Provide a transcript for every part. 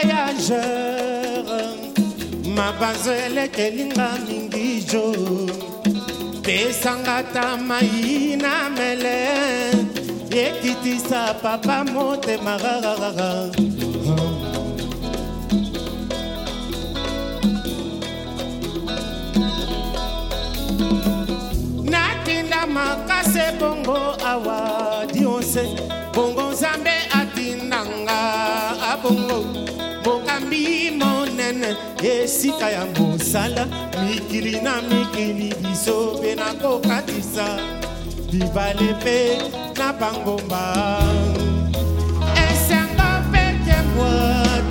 voyageur mabanzelekelinga mingi jo pesanga ta mai na mele ekitisa papa motema rararara natinda makase bongo awa dionse mokambi monene esika ya mosala mikili na mikili biso mpe nakokatisa bibale mpe na bangomba esengo mpe kebwa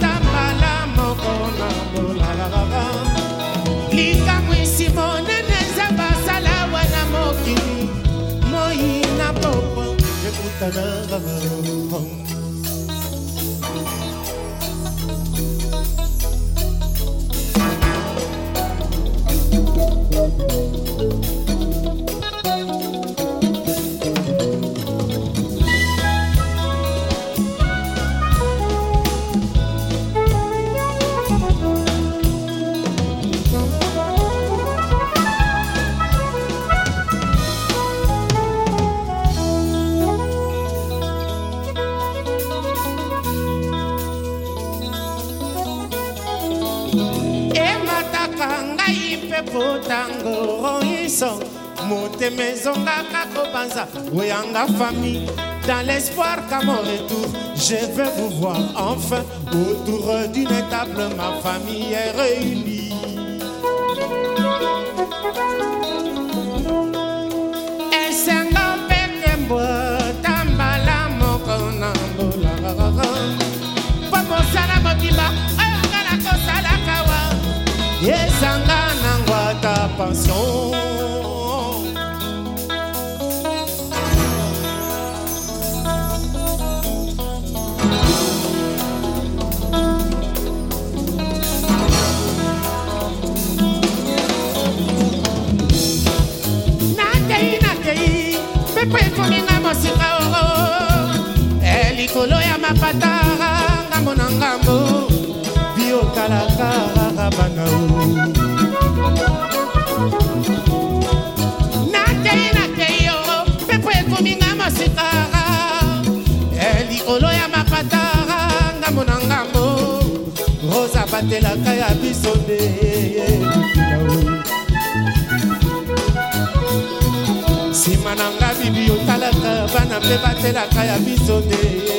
tambala moko na bolalaa likamwisi monene eza basala wana mokili moi na popo ekutanaa emataka ngai mpe potango iso motema kaka kobanza oyanga famille Dans l'espoir qu'à mon retour, je vais vous voir enfin. Autour d'une table, ma famille est réunie. likolo ya mapata ngambo na ngambo biokalakaka bangao natei natei yo mpepo ekominga mosika eh, likolo ya mapata ngambo na ngambo rosa batelaka ya biso nde nsima na nga bibi otalaka bana mpe batelaka ya biso nde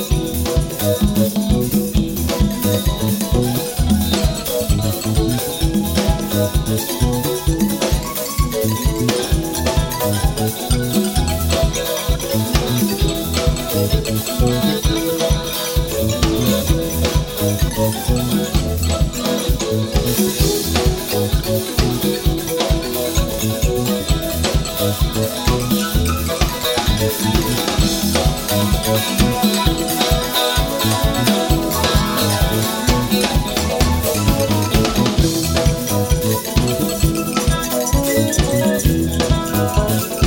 Thank you.